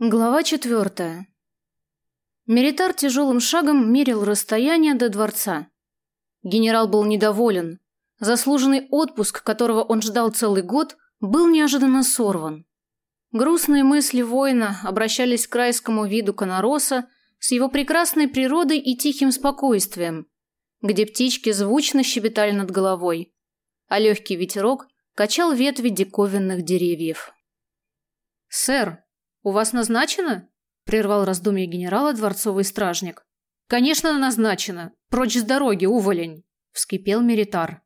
Глава четвертая. Меритар тяжелым шагом мерил расстояние до дворца. Генерал был недоволен. Заслуженный отпуск, которого он ждал целый год, был неожиданно сорван. Грустные мысли воина обращались к райскому виду Конороса с его прекрасной природой и тихим спокойствием, где птички звучно щебетали над головой, а легкий ветерок качал ветви диковинных деревьев. «Сэр», «У вас назначено?» – прервал раздумье генерала дворцовый стражник. «Конечно, назначено. Прочь с дороги, уволень!» – вскипел Меритар.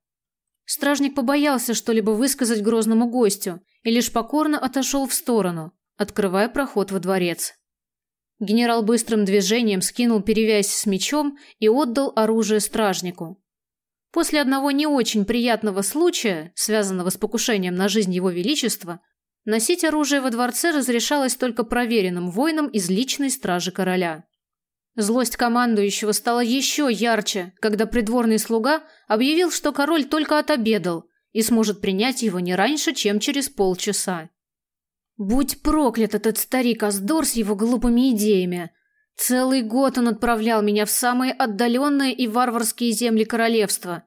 Стражник побоялся что-либо высказать грозному гостю и лишь покорно отошел в сторону, открывая проход во дворец. Генерал быстрым движением скинул перевязь с мечом и отдал оружие стражнику. После одного не очень приятного случая, связанного с покушением на жизнь его величества, Носить оружие во дворце разрешалось только проверенным воинам из личной стражи короля. Злость командующего стала еще ярче, когда придворный слуга объявил, что король только отобедал и сможет принять его не раньше, чем через полчаса. Будь проклят этот старик Аздор с его глупыми идеями. Целый год он отправлял меня в самые отдаленные и варварские земли королевства.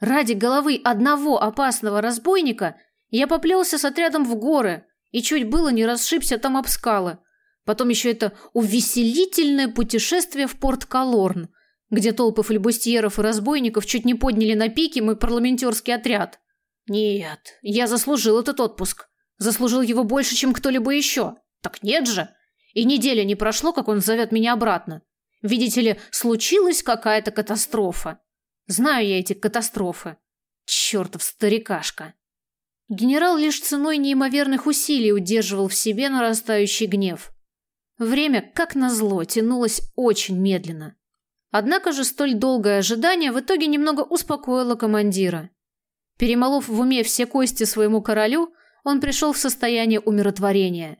Ради головы одного опасного разбойника – я поплелся с отрядом в горы и чуть было не расшибся там об скалы. Потом еще это увеселительное путешествие в порт Калорн, где толпы флебустьеров и разбойников чуть не подняли на пике мой парламентерский отряд. Нет, я заслужил этот отпуск. Заслужил его больше, чем кто-либо еще. Так нет же. И неделя не прошло, как он зовет меня обратно. Видите ли, случилась какая-то катастрофа. Знаю я эти катастрофы. Чертов старикашка. Генерал лишь ценой неимоверных усилий удерживал в себе нарастающий гнев. Время, как назло, тянулось очень медленно. Однако же столь долгое ожидание в итоге немного успокоило командира. Перемолов в уме все кости своему королю, он пришел в состояние умиротворения.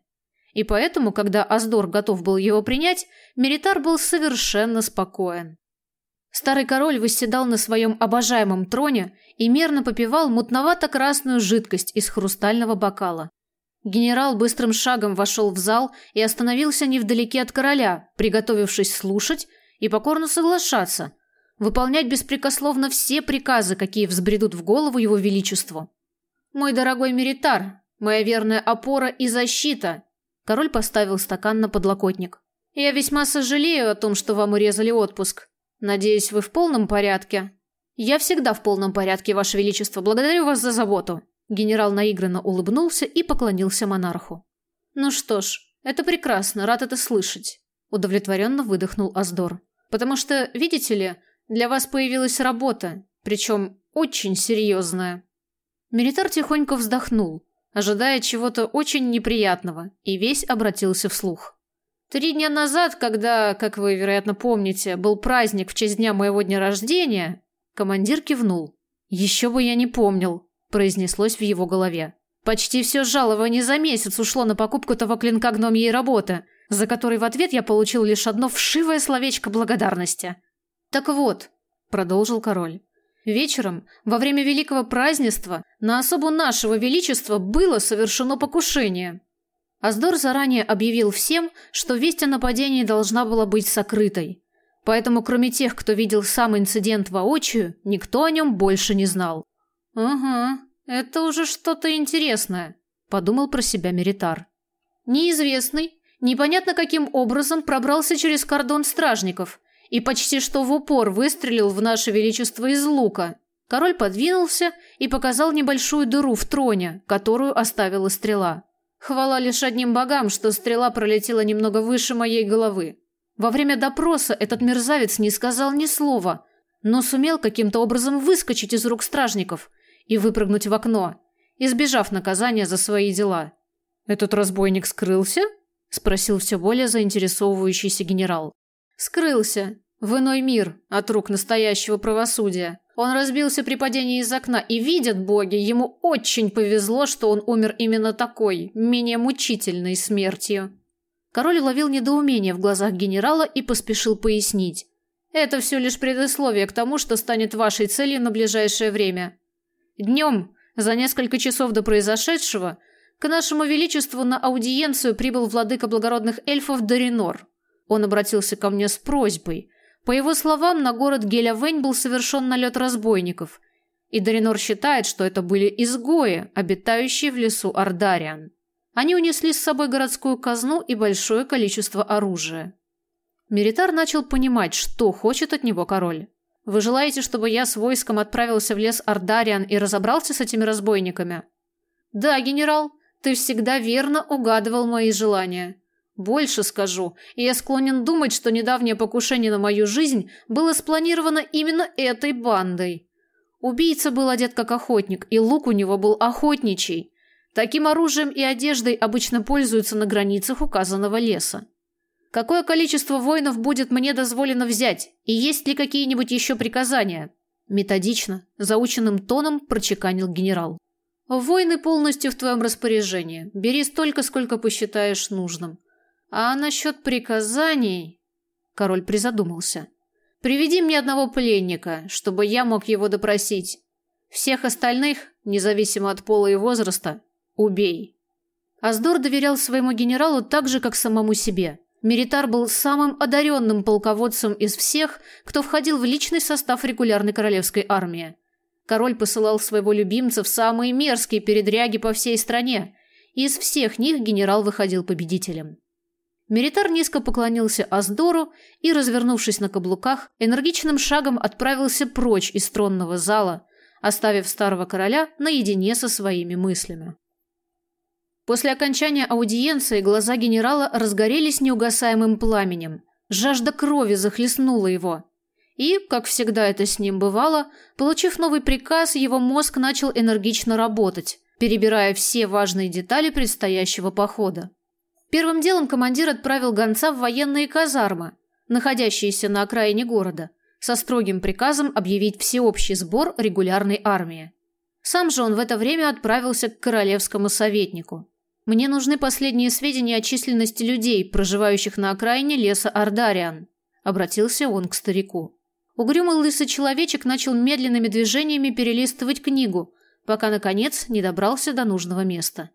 И поэтому, когда Аздор готов был его принять, Меритар был совершенно спокоен. Старый король восседал на своем обожаемом троне и мерно попивал мутновато-красную жидкость из хрустального бокала. Генерал быстрым шагом вошел в зал и остановился невдалеке от короля, приготовившись слушать и покорно соглашаться, выполнять беспрекословно все приказы, какие взбредут в голову его величеству. «Мой дорогой Меритар, моя верная опора и защита!» Король поставил стакан на подлокотник. «Я весьма сожалею о том, что вам урезали отпуск. Надеюсь, вы в полном порядке. Я всегда в полном порядке, ваше величество. Благодарю вас за заботу. Генерал наигранно улыбнулся и поклонился монарху. Ну что ж, это прекрасно, рад это слышать, удовлетворенно выдохнул Аздор. Потому что, видите ли, для вас появилась работа, причем очень серьезная. Милитар тихонько вздохнул, ожидая чего-то очень неприятного, и весь обратился вслух. Три дня назад, когда, как вы, вероятно, помните, был праздник в честь дня моего дня рождения, командир кивнул. Еще бы я не помнил, произнеслось в его голове. Почти все жалование за месяц ушло на покупку того клинка гномьей работы, за который в ответ я получил лишь одно вшивое словечко благодарности. Так вот, продолжил король. Вечером, во время великого празднества, на особу нашего величества было совершено покушение. Аздор заранее объявил всем, что весть о нападении должна была быть сокрытой. Поэтому, кроме тех, кто видел сам инцидент воочию, никто о нем больше не знал. «Ага, это уже что-то интересное», – подумал про себя Меритар. Неизвестный, непонятно каким образом пробрался через кордон стражников и почти что в упор выстрелил в наше величество из лука. Король подвинулся и показал небольшую дыру в троне, которую оставила стрела. Хвала лишь одним богам, что стрела пролетела немного выше моей головы. Во время допроса этот мерзавец не сказал ни слова, но сумел каким-то образом выскочить из рук стражников и выпрыгнуть в окно, избежав наказания за свои дела. «Этот разбойник скрылся?» – спросил все более заинтересовывающийся генерал. «Скрылся. В иной мир от рук настоящего правосудия. Он разбился при падении из окна, и видят боги, ему очень повезло, что он умер именно такой, менее мучительной смертью. Король ловил недоумение в глазах генерала и поспешил пояснить. Это все лишь предисловие к тому, что станет вашей целью на ближайшее время. Днем, за несколько часов до произошедшего, К нашему величеству на аудиенцию прибыл владыка благородных эльфов Даринор. Он обратился ко мне с просьбой. По его словам, на город Гелявень был совершен налет разбойников, и Даринор считает, что это были изгои, обитающие в лесу Ардариан. Они унесли с собой городскую казну и большое количество оружия. Меритар начал понимать, что хочет от него король. «Вы желаете, чтобы я с войском отправился в лес Ардариан и разобрался с этими разбойниками?» «Да, генерал, ты всегда верно угадывал мои желания. Больше скажу, я склонен думать, что недавнее покушение на мою жизнь было спланировано именно этой бандой. Убийца был одет как охотник, и лук у него был охотничий. Таким оружием и одеждой обычно пользуются на границах указанного леса. Какое количество воинов будет мне дозволено взять, и есть ли какие-нибудь еще приказания? Методично, заученным тоном прочеканил генерал. Воины полностью в твоем распоряжении. Бери столько, сколько посчитаешь нужным. А насчет приказаний... Король призадумался. Приведи мне одного пленника, чтобы я мог его допросить. Всех остальных, независимо от пола и возраста, убей. Аздор доверял своему генералу так же, как самому себе. Меритар был самым одаренным полководцем из всех, кто входил в личный состав регулярной королевской армии. Король посылал своего любимца в самые мерзкие передряги по всей стране, и из всех них генерал выходил победителем. Меритар низко поклонился Аздору и, развернувшись на каблуках, энергичным шагом отправился прочь из тронного зала, оставив старого короля наедине со своими мыслями. После окончания аудиенции глаза генерала разгорелись неугасаемым пламенем. Жажда крови захлестнула его. И, как всегда это с ним бывало, получив новый приказ, его мозг начал энергично работать, перебирая все важные детали предстоящего похода. Первым делом командир отправил гонца в военные казармы, находящиеся на окраине города, со строгим приказом объявить всеобщий сбор регулярной армии. Сам же он в это время отправился к королевскому советнику. Мне нужны последние сведения о численности людей, проживающих на окраине леса Ардариан. Обратился он к старику. Угрюмый лысый человечек начал медленными движениями перелистывать книгу, пока, наконец, не добрался до нужного места.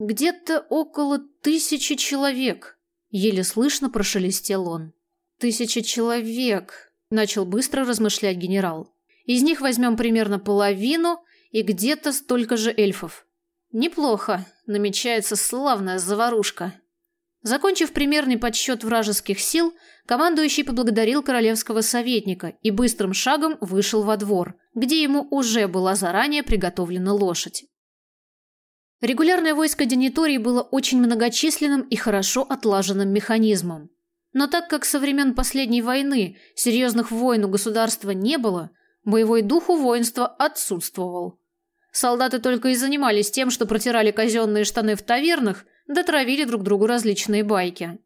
«Где-то около тысячи человек», — еле слышно прошелестел он. «Тысяча человек», — начал быстро размышлять генерал. «Из них возьмем примерно половину и где-то столько же эльфов. Неплохо. Намечается славная заварушка. Закончив примерный подсчет вражеских сил, командующий поблагодарил королевского советника и быстрым шагом вышел во двор, где ему уже была заранее приготовлена лошадь. Регулярное войско Денитории было очень многочисленным и хорошо отлаженным механизмом. Но так как со времен последней войны серьезных войн у государства не было, боевой дух у воинства отсутствовал. Солдаты только и занимались тем, что протирали казенные штаны в тавернах, да травили друг другу различные байки.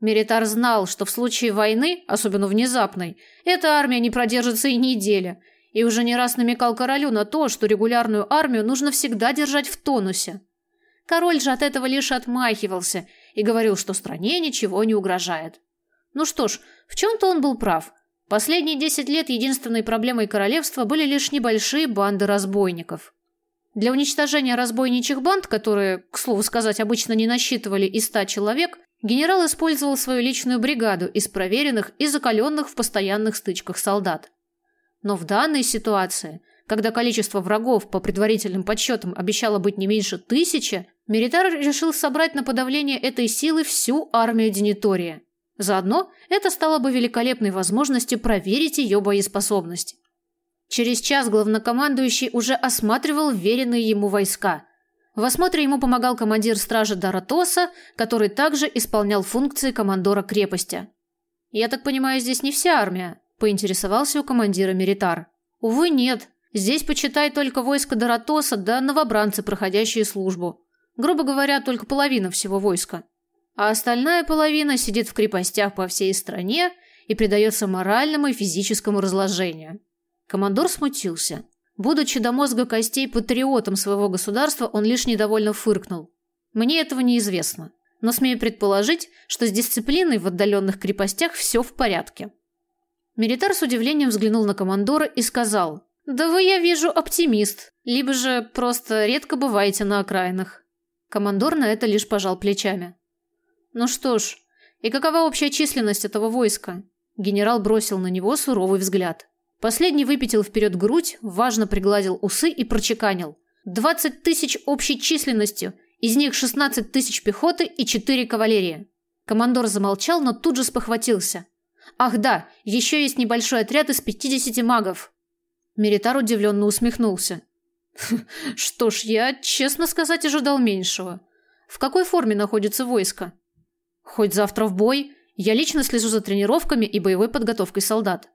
Меритар знал, что в случае войны, особенно внезапной, эта армия не продержится и недели, и уже не раз намекал королю на то, что регулярную армию нужно всегда держать в тонусе. Король же от этого лишь отмахивался и говорил, что стране ничего не угрожает. Ну что ж, в чем-то он был прав. Последние десять лет единственной проблемой королевства были лишь небольшие банды разбойников. Для уничтожения разбойничьих банд, которые, к слову сказать, обычно не насчитывали и ста человек, генерал использовал свою личную бригаду из проверенных и закаленных в постоянных стычках солдат. Но в данной ситуации, когда количество врагов по предварительным подсчетам обещало быть не меньше тысячи, Меритар решил собрать на подавление этой силы всю армию Денитория. Заодно это стало бы великолепной возможностью проверить ее боеспособность. Через час главнокомандующий уже осматривал веренные ему войска. В осмотре ему помогал командир стражи Даратоса, который также исполнял функции командора крепости. «Я так понимаю, здесь не вся армия?» – поинтересовался у командира Меритар. «Увы, нет. Здесь, почитай, только войско Даратоса да новобранцы, проходящие службу. Грубо говоря, только половина всего войска. А остальная половина сидит в крепостях по всей стране и предается моральному и физическому разложению. Командор смутился. Будучи до мозга костей патриотом своего государства, он лишь недовольно фыркнул. Мне этого неизвестно, но смею предположить, что с дисциплиной в отдаленных крепостях все в порядке. Меритар с удивлением взглянул на командора и сказал: "Да вы, я вижу, оптимист, либо же просто редко бываете на окраинах". Командор на это лишь пожал плечами. Ну что ж, и какова общая численность этого войска? Генерал бросил на него суровый взгляд. Последний выпятил вперед грудь, важно пригладил усы и прочеканил. «Двадцать тысяч общей численностью, из них шестнадцать тысяч пехоты и четыре кавалерии». Командор замолчал, но тут же спохватился. «Ах да, еще есть небольшой отряд из пятидесяти магов». Меритар удивленно усмехнулся. «Что ж, я, честно сказать, ожидал меньшего. В какой форме находится войско?» «Хоть завтра в бой. Я лично слежу за тренировками и боевой подготовкой солдат».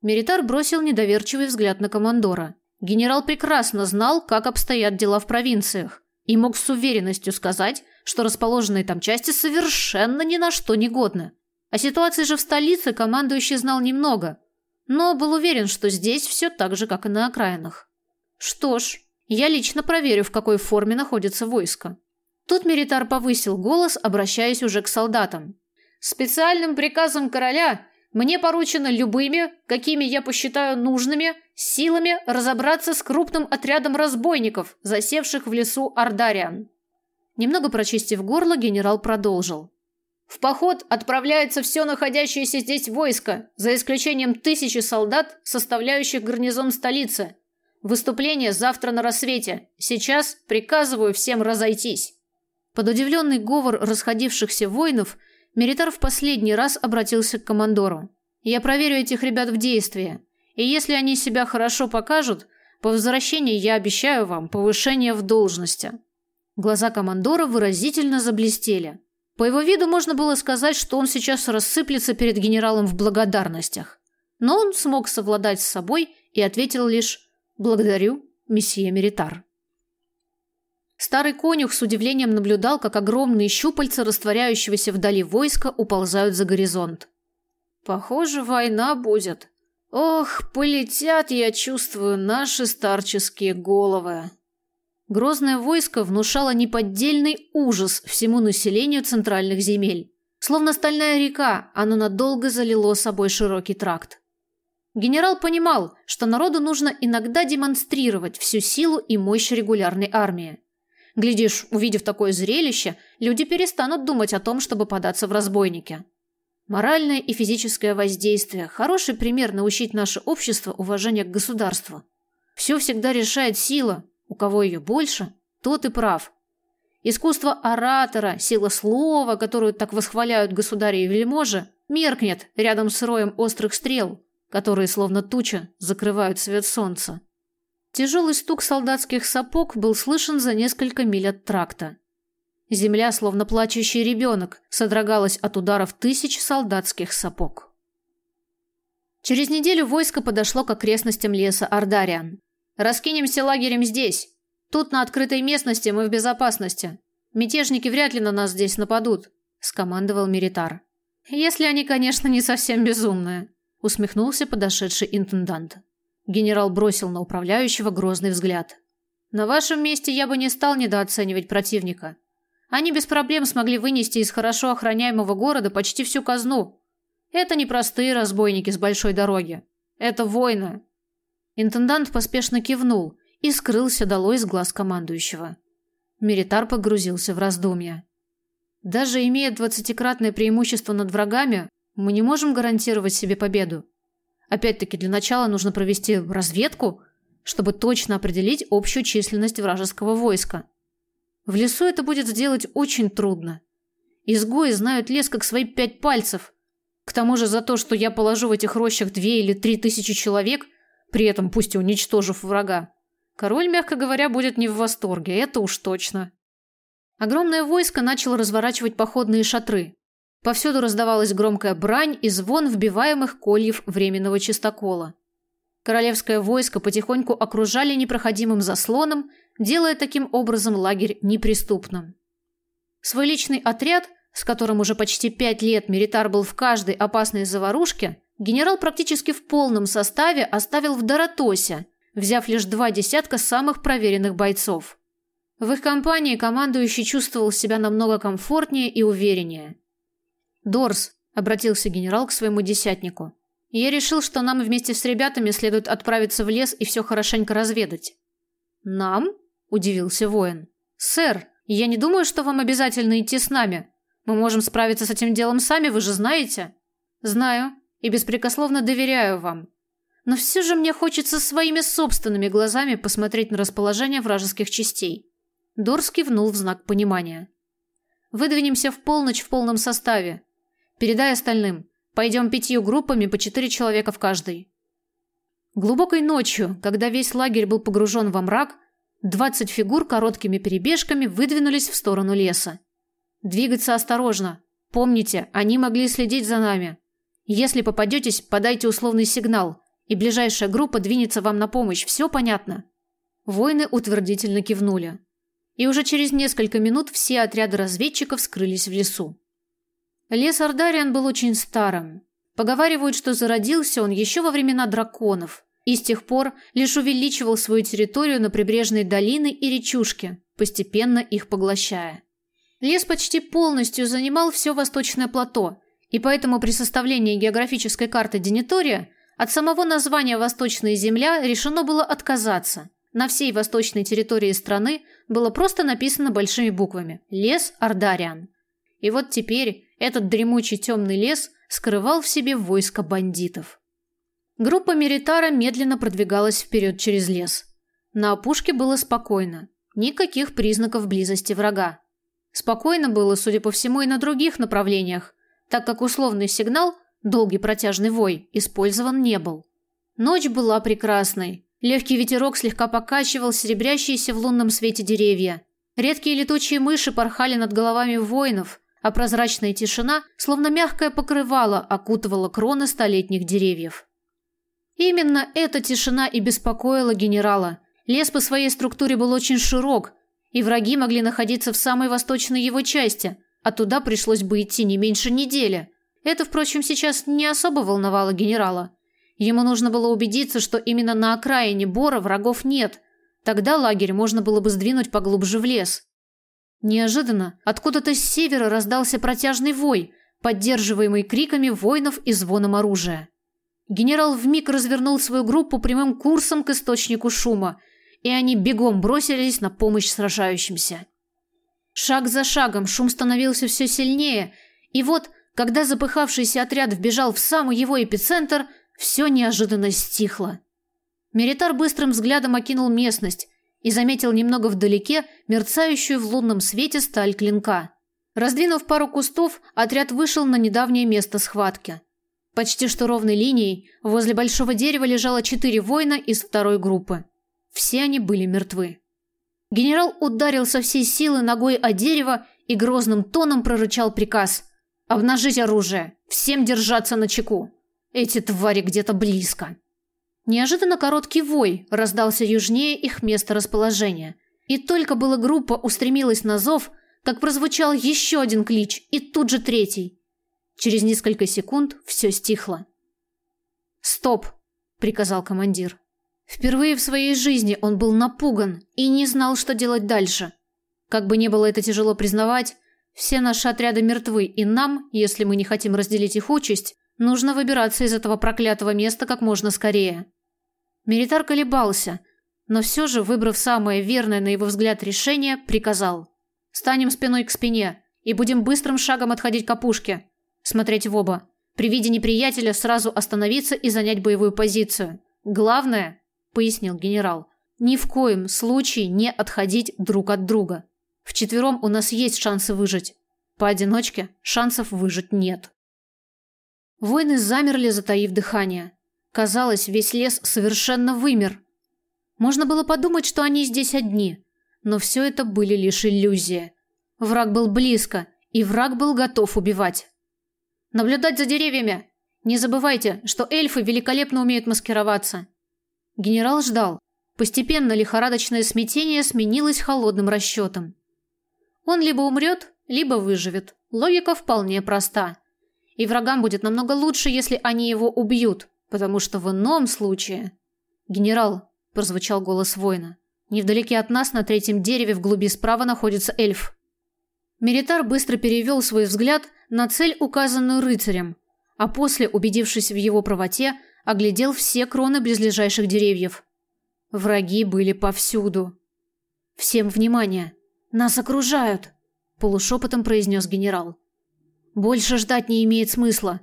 Меритар бросил недоверчивый взгляд на командора. Генерал прекрасно знал, как обстоят дела в провинциях, и мог с уверенностью сказать, что расположенные там части совершенно ни на что не годны. О ситуации же в столице командующий знал немного, но был уверен, что здесь все так же, как и на окраинах. Что ж, я лично проверю, в какой форме находится войско. Тут Меритар повысил голос, обращаясь уже к солдатам. Специальным приказом короля мне поручено любыми, какими я посчитаю нужными, силами разобраться с крупным отрядом разбойников, засевших в лесу Ардариан. Немного прочистив горло, генерал продолжил. В поход отправляется все находящееся здесь войско, за исключением тысячи солдат, составляющих гарнизон столицы. Выступление завтра на рассвете. Сейчас приказываю всем разойтись. Под удивленный говор расходившихся воинов Меритар в последний раз обратился к командору. «Я проверю этих ребят в действии, и если они себя хорошо покажут, по возвращении я обещаю вам повышение в должности». Глаза командора выразительно заблестели. По его виду можно было сказать, что он сейчас рассыплется перед генералом в благодарностях. Но он смог совладать с собой и ответил лишь «Благодарю, месье Меритар». Старый конюх с удивлением наблюдал, как огромные щупальца растворяющегося вдали войска уползают за горизонт. «Похоже, война будет. Ох, полетят, я чувствую, наши старческие головы». Грозное войско внушало неподдельный ужас всему населению центральных земель. Словно стальная река, оно надолго залило собой широкий тракт. Генерал понимал, что народу нужно иногда демонстрировать всю силу и мощь регулярной армии. Глядишь, увидев такое зрелище, люди перестанут думать о том, чтобы податься в разбойники. Моральное и физическое воздействие – хороший пример научить наше общество уважению к государству. Все всегда решает сила, у кого ее больше, тот и прав. Искусство оратора, сила слова, которую так восхваляют государи и вельможи, меркнет рядом с роем острых стрел, которые, словно туча, закрывают свет солнца. Тяжелый стук солдатских сапог был слышен за несколько миль от тракта. Земля, словно плачущий ребенок, содрогалась от ударов тысяч солдатских сапог. Через неделю войско подошло к окрестностям леса Ардариан. «Раскинемся лагерем здесь. Тут, на открытой местности, мы в безопасности. Мятежники вряд ли на нас здесь нападут», – скомандовал Меритар. «Если они, конечно, не совсем безумные», – усмехнулся подошедший интендант. Генерал бросил на управляющего грозный взгляд. На вашем месте я бы не стал недооценивать противника. Они без проблем смогли вынести из хорошо охраняемого города почти всю казну. Это не простые разбойники с большой дороги. Это воины. Интендант поспешно кивнул и скрылся долой из глаз командующего. Миритар погрузился в раздумья. Даже имея двадцатикратное преимущество над врагами, мы не можем гарантировать себе победу. Опять-таки, для начала нужно провести разведку, чтобы точно определить общую численность вражеского войска. В лесу это будет сделать очень трудно. Изгои знают лес как свои пять пальцев. К тому же за то, что я положу в этих рощах две или три тысячи человек, при этом пусть и уничтожив врага, король, мягко говоря, будет не в восторге, это уж точно. Огромное войско начало разворачивать походные шатры. Повсюду раздавалась громкая брань и звон вбиваемых кольев временного чистокола. Королевское войско потихоньку окружали непроходимым заслоном, делая таким образом лагерь неприступным. Свой личный отряд, с которым уже почти пять лет Меритар был в каждой опасной заварушке, генерал практически в полном составе оставил в Доротосе, взяв лишь два десятка самых проверенных бойцов. В их компании командующий чувствовал себя намного комфортнее и увереннее. «Дорс», — обратился генерал к своему десятнику, — «я решил, что нам вместе с ребятами следует отправиться в лес и все хорошенько разведать». «Нам?» — удивился воин. «Сэр, Я не думаю, что вам обязательно идти с нами. Мы можем справиться с этим делом сами, вы же знаете. Знаю и беспрекословно доверяю вам. Но все же мне хочется своими собственными глазами посмотреть на расположение вражеских частей. Дорс кивнул в знак понимания. Выдвинемся в полночь в полном составе. Передай остальным. Пойдем пятью группами по четыре человека в каждой. Глубокой ночью, когда весь лагерь был погружен во мрак, двадцать фигур короткими перебежками выдвинулись в сторону леса. Двигаться осторожно. Помните, они могли следить за нами. Если попадетесь, подайте условный сигнал, и ближайшая группа двинется вам на помощь. Все понятно?» Воины утвердительно кивнули. И уже через несколько минут все отряды разведчиков скрылись в лесу. Лес Ардариан был очень старым. Поговаривают, что зародился он еще во времена драконов, и с тех пор лишь увеличивал свою территорию на прибрежной долины и речушки, постепенно их поглощая. Лес почти полностью занимал все восточное плато, и поэтому при составлении географической карты Денитория от самого названия «Восточная земля» решено было отказаться. На всей восточной территории страны было просто написано большими буквами «Лес Ардариан». И вот теперь этот дремучий темный лес скрывал в себе войско бандитов. Группа Меритара медленно продвигалась вперед через лес. На опушке было спокойно. Никаких признаков близости врага. Спокойно было, судя по всему, и на других направлениях, так как условный сигнал, долгий протяжный вой, использован не был. Ночь была прекрасной. Легкий ветерок слегка покачивал серебрящиеся в лунном свете деревья. Редкие летучие мыши порхали над головами воинов, а прозрачная тишина, словно мягкое покрывало, окутывала кроны столетних деревьев. Именно эта тишина и беспокоила генерала. Лес по своей структуре был очень широк, и враги могли находиться в самой восточной его части, а туда пришлось бы идти не меньше недели. Это, впрочем, сейчас не особо волновало генерала. Ему нужно было убедиться, что именно на окраине Бора врагов нет. Тогда лагерь можно было бы сдвинуть поглубже в лес. Неожиданно откуда-то с севера раздался протяжный вой, поддерживаемый криками воинов и звоном оружия. Генерал вмиг развернул свою группу прямым курсом к источнику шума и они бегом бросились на помощь сражающимся. Шаг за шагом шум становился все сильнее, и вот, когда запыхавшийся отряд вбежал в самый его эпицентр, все неожиданно стихло. Меритар быстрым взглядом окинул местность и заметил немного вдалеке мерцающую в лунном свете сталь клинка. Раздвинув пару кустов, отряд вышел на недавнее место схватки. Почти что ровной линией возле большого дерева лежало четыре воина из второй группы. Все они были мертвы. Генерал ударил со всей силы ногой о дерево и грозным тоном прорычал приказ «Обнажить оружие! Всем держаться на чеку! Эти твари где-то близко!» Неожиданно короткий вой раздался южнее их места расположения. И только была группа устремилась на зов, как прозвучал еще один клич и тут же третий. Через несколько секунд все стихло. «Стоп!» – приказал командир. Впервые в своей жизни он был напуган и не знал, что делать дальше. Как бы ни было это тяжело признавать, все наши отряды мертвы, и нам, если мы не хотим разделить их участь, нужно выбираться из этого проклятого места как можно скорее. Меритар колебался, но все же, выбрав самое верное на его взгляд решение, приказал. «Станем спиной к спине и будем быстрым шагом отходить к опушке. Смотреть в оба. При виде неприятеля сразу остановиться и занять боевую позицию. Главное пояснил генерал. Ни в коем случае не отходить друг от друга. Вчетвером у нас есть шансы выжить. Поодиночке шансов выжить нет. Воины замерли, затаив дыхание. Казалось, весь лес совершенно вымер. Можно было подумать, что они здесь одни, но все это были лишь иллюзии. Враг был близко, и враг был готов убивать. Наблюдать за деревьями. Не забывайте, что эльфы великолепно умеют маскироваться. Генерал ждал. Постепенно лихорадочное смятение сменилось холодным расчетом. Он либо умрет, либо выживет. Логика вполне проста. И врагам будет намного лучше, если они его убьют, потому что в ином случае... «Генерал», – прозвучал голос воина, – «невдалеке от нас на третьем дереве в глуби справа находится эльф». Меритар быстро перевел свой взгляд на цель, указанную рыцарем, а после, убедившись в его правоте, оглядел все кроны близлежащих деревьев. Враги были повсюду. Всем внимание! Нас окружают, полушепотом произнес генерал. Больше ждать не имеет смысла.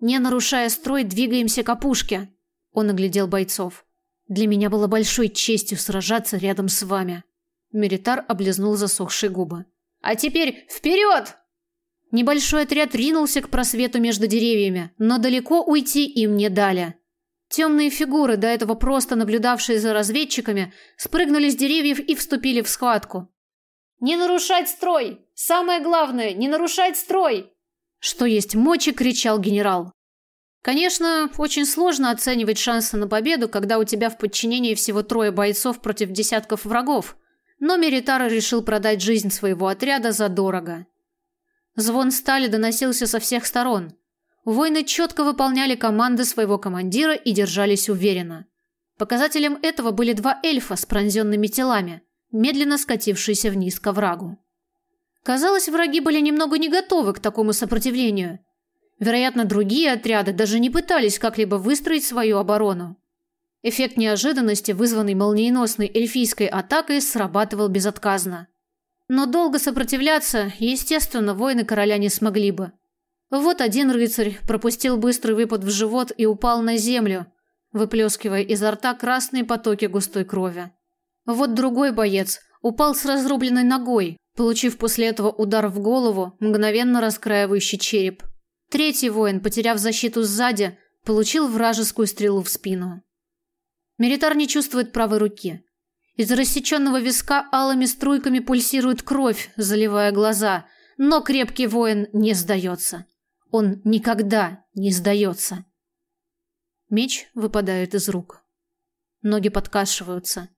Не нарушая строй, двигаемся к опушке. Он оглядел бойцов. Для меня было большой честью сражаться рядом с вами. Меритар облизнул засохшие губы. А теперь вперед! Небольшой отряд ринулся к просвету между деревьями, но далеко уйти им не дали. Темные фигуры, до этого просто наблюдавшие за разведчиками, спрыгнули с деревьев и вступили в схватку. «Не нарушать строй! Самое главное, не нарушать строй!» Что есть мочи, кричал генерал. Конечно, очень сложно оценивать шансы на победу, когда у тебя в подчинении всего трое бойцов против десятков врагов, но Меритара решил продать жизнь своего отряда за дорого. Звон стали доносился со всех сторон. Воины четко выполняли команды своего командира и держались уверенно. Показателем этого были два эльфа с пронзенными телами, медленно скатившиеся вниз к врагу. Казалось, враги были немного не готовы к такому сопротивлению. Вероятно, другие отряды даже не пытались как-либо выстроить свою оборону. Эффект неожиданности, вызванный молниеносной эльфийской атакой, срабатывал безотказно. Но долго сопротивляться, естественно, воины короля не смогли бы. Вот один рыцарь пропустил быстрый выпад в живот и упал на землю, выплескивая изо рта красные потоки густой крови. Вот другой боец упал с разрубленной ногой, получив после этого удар в голову, мгновенно раскраивающий череп. Третий воин, потеряв защиту сзади, получил вражескую стрелу в спину. Меритар не чувствует правой руки. Из рассеченного виска алыми струйками пульсирует кровь, заливая глаза, но крепкий воин не сдается. Он никогда не сдается. Меч выпадает из рук. Ноги подкашиваются.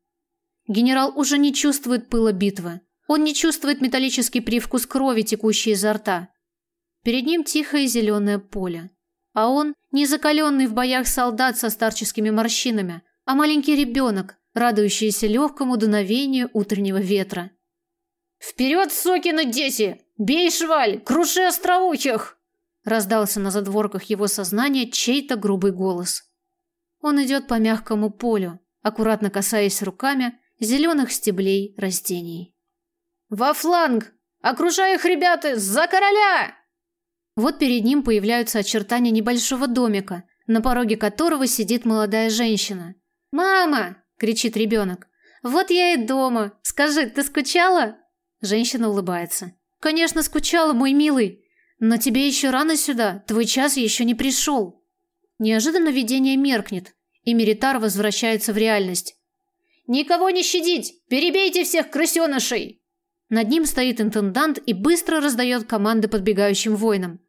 Генерал уже не чувствует пыла битвы. Он не чувствует металлический привкус крови, текущей изо рта. Перед ним тихое зеленое поле. А он не закаленный в боях солдат со старческими морщинами, а маленький ребенок, радующиеся легкому дуновению утреннего ветра. «Вперед, сокины дети! Бей шваль! Круши остроухих!» Раздался на задворках его сознания чей-то грубый голос. Он идет по мягкому полю, аккуратно касаясь руками зеленых стеблей растений. «Во фланг! Окружай их, ребята! За короля!» Вот перед ним появляются очертания небольшого домика, на пороге которого сидит молодая женщина. «Мама!» – кричит ребенок. «Вот я и дома. Скажи, ты скучала?» Женщина улыбается. «Конечно, скучала, мой милый. Но тебе еще рано сюда. Твой час еще не пришел». Неожиданно видение меркнет, и Меритар возвращается в реальность. «Никого не щадить! Перебейте всех крысенышей!» Над ним стоит интендант и быстро раздает команды подбегающим воинам.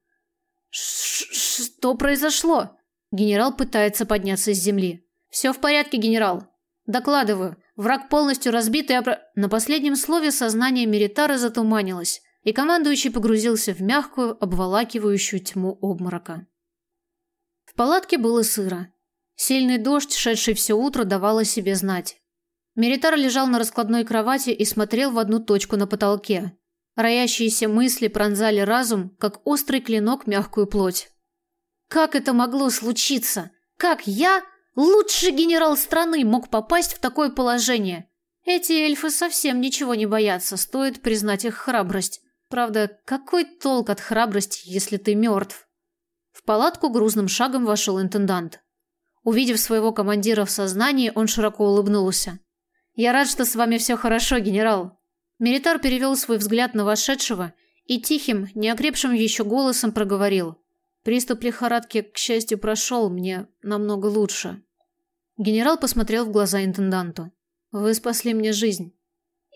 «Что произошло?» Генерал пытается подняться с земли. «Все в порядке, генерал. Докладываю. Враг полностью разбит и опро...» На последнем слове сознание Меритара затуманилось, и командующий погрузился в мягкую, обволакивающую тьму обморока. В палатке было сыро. Сильный дождь, шедший все утро, давал о себе знать. Меритар лежал на раскладной кровати и смотрел в одну точку на потолке. Роящиеся мысли пронзали разум, как острый клинок мягкую плоть. Как это могло случиться? Как я Лучший генерал страны мог попасть в такое положение. Эти эльфы совсем ничего не боятся, стоит признать их храбрость. Правда, какой толк от храбрости, если ты мертв? В палатку грузным шагом вошел интендант. Увидев своего командира в сознании, он широко улыбнулся. «Я рад, что с вами все хорошо, генерал». Милитар перевел свой взгляд на вошедшего и тихим, неокрепшим еще голосом проговорил. «Приступ лихорадки, к счастью, прошел, мне намного лучше». Генерал посмотрел в глаза интенданту. «Вы спасли мне жизнь.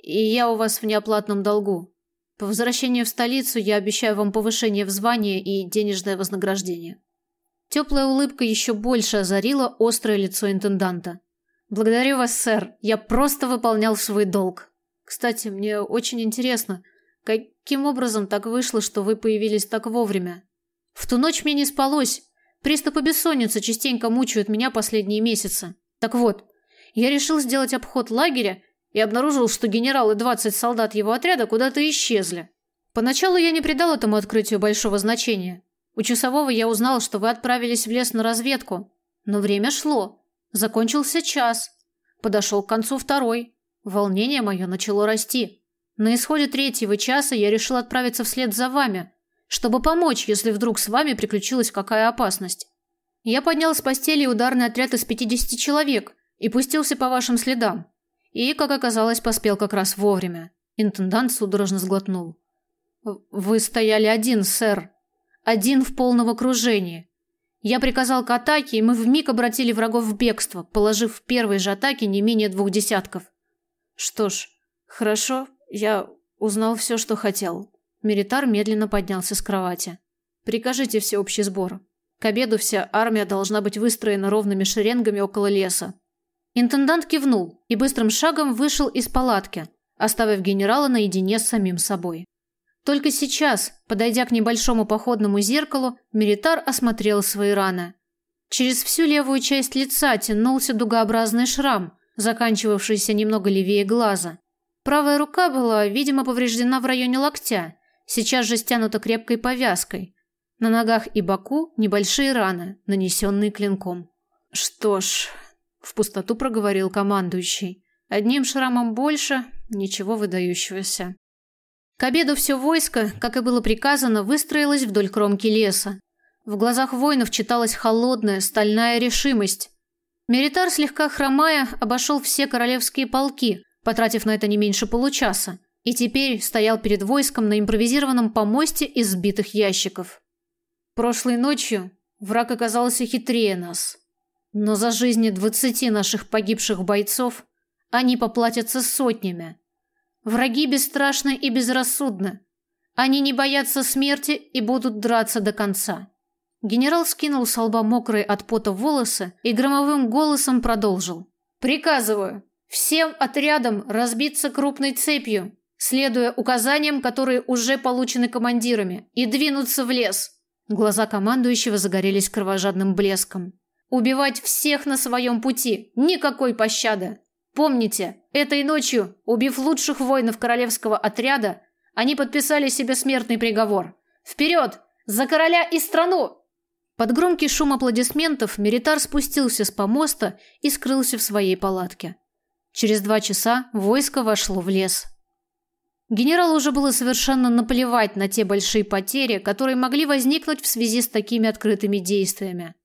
И я у вас в неоплатном долгу. По возвращению в столицу я обещаю вам повышение в звании и денежное вознаграждение». Теплая улыбка еще больше озарила острое лицо интенданта. «Благодарю вас, сэр. Я просто выполнял свой долг. Кстати, мне очень интересно, каким образом так вышло, что вы появились так вовремя? В ту ночь мне не спалось, Приступы бессонницы частенько мучают меня последние месяцы. Так вот, я решил сделать обход лагеря и обнаружил, что генерал и 20 солдат его отряда куда-то исчезли. Поначалу я не придал этому открытию большого значения. У часового я узнал, что вы отправились в лес на разведку. Но время шло. Закончился час. Подошел к концу второй. Волнение мое начало расти. На исходе третьего часа я решил отправиться вслед за вами, чтобы помочь, если вдруг с вами приключилась какая опасность. Я поднял с постели ударный отряд из 50 человек и пустился по вашим следам. И, как оказалось, поспел как раз вовремя. Интендант судорожно сглотнул. Вы стояли один, сэр. Один в полном окружении. Я приказал к атаке, и мы вмиг обратили врагов в бегство, положив в первой же атаке не менее двух десятков. Что ж, хорошо, я узнал все, что хотел. Миритар медленно поднялся с кровати. Прикажите всеобщий сбор. К обеду вся армия должна быть выстроена ровными шеренгами около леса. Интендант кивнул и быстрым шагом вышел из палатки, оставив генерала наедине с самим собой. Только сейчас, подойдя к небольшому походному зеркалу, Меритар осмотрел свои раны. Через всю левую часть лица тянулся дугообразный шрам, заканчивавшийся немного левее глаза. Правая рука была, видимо, повреждена в районе локтя, сейчас же стянута крепкой повязкой. На ногах и боку небольшие раны, нанесенные клинком. Что ж, в пустоту проговорил командующий. Одним шрамом больше, ничего выдающегося. К обеду все войско, как и было приказано, выстроилось вдоль кромки леса. В глазах воинов читалась холодная, стальная решимость. Меритар, слегка хромая, обошел все королевские полки, потратив на это не меньше получаса, и теперь стоял перед войском на импровизированном помосте из сбитых ящиков. Прошлой ночью враг оказался хитрее нас. Но за жизни двадцати наших погибших бойцов они поплатятся сотнями. Враги бесстрашны и безрассудны. Они не боятся смерти и будут драться до конца. Генерал скинул с лба мокрые от пота волосы и громовым голосом продолжил. «Приказываю всем отрядам разбиться крупной цепью, следуя указаниям, которые уже получены командирами, и двинуться в лес». Глаза командующего загорелись кровожадным блеском. Убивать всех на своем пути. Никакой пощады. Помните, этой ночью, убив лучших воинов королевского отряда, они подписали себе смертный приговор. Вперед! За короля и страну! Под громкий шум аплодисментов Меритар спустился с помоста и скрылся в своей палатке. Через два часа войско вошло в лес. Генералу уже было совершенно наплевать на те большие потери, которые могли возникнуть в связи с такими открытыми действиями.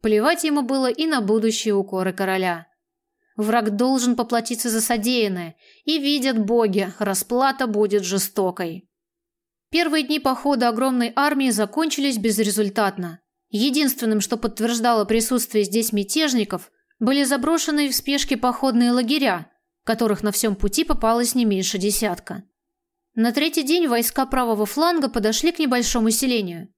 Плевать ему было и на будущие укоры короля. Враг должен поплатиться за содеянное, и видят боги, расплата будет жестокой. Первые дни похода огромной армии закончились безрезультатно. Единственным, что подтверждало присутствие здесь мятежников, были заброшенные в спешке походные лагеря, которых на всем пути попалось не меньше десятка. На третий день войска правого фланга подошли к небольшому селению.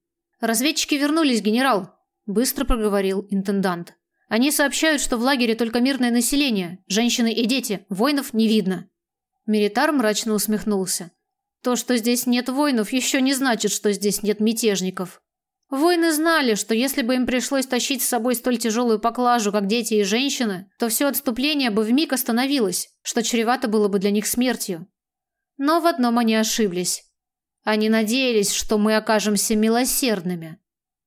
«Разведчики вернулись, генерал», быстро проговорил интендант. Они сообщают, что в лагере только мирное население, женщины и дети, воинов не видно. Миритар мрачно усмехнулся. То, что здесь нет воинов, еще не значит, что здесь нет мятежников. Воины знали, что если бы им пришлось тащить с собой столь тяжелую поклажу, как дети и женщины, то все отступление бы вмиг остановилось, что чревато было бы для них смертью. Но в одном они ошиблись. Они надеялись, что мы окажемся милосердными.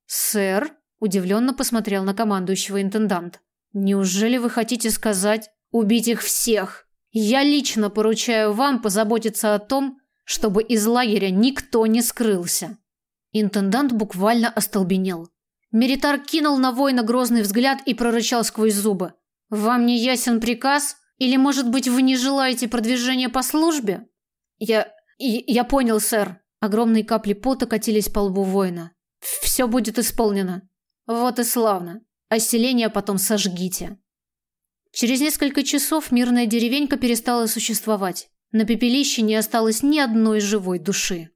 «Сэр?» Удивленно посмотрел на командующего интендант. «Неужели вы хотите сказать убить их всех? Я лично поручаю вам позаботиться о том, чтобы из лагеря никто не скрылся». Интендант буквально остолбенел. Меритар кинул на воина грозный взгляд и прорычал сквозь зубы. «Вам не ясен приказ? Или, может быть, вы не желаете продвижения по службе?» «Я... я понял, сэр». Огромные капли пота катились по лбу воина. «Все будет исполнено». Вот и славно. А потом сожгите. Через несколько часов мирная деревенька перестала существовать. На пепелище не осталось ни одной живой души.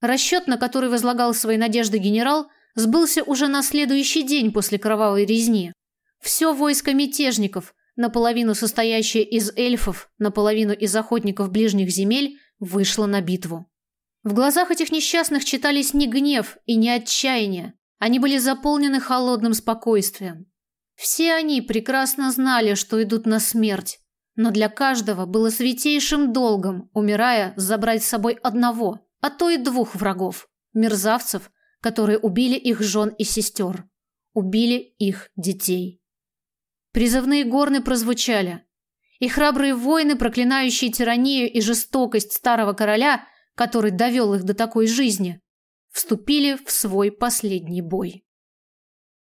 Расчет, на который возлагал свои надежды генерал, сбылся уже на следующий день после кровавой резни. Все войско мятежников, наполовину состоящее из эльфов, наполовину из охотников ближних земель, вышло на битву. В глазах этих несчастных читались не гнев и не отчаяние, они были заполнены холодным спокойствием. Все они прекрасно знали, что идут на смерть, но для каждого было святейшим долгом, умирая, забрать с собой одного, а то и двух врагов, мерзавцев, которые убили их жен и сестер, убили их детей. Призывные горны прозвучали, и храбрые воины, проклинающие тиранию и жестокость старого короля, который довел их до такой жизни, вступили в свой последний бой.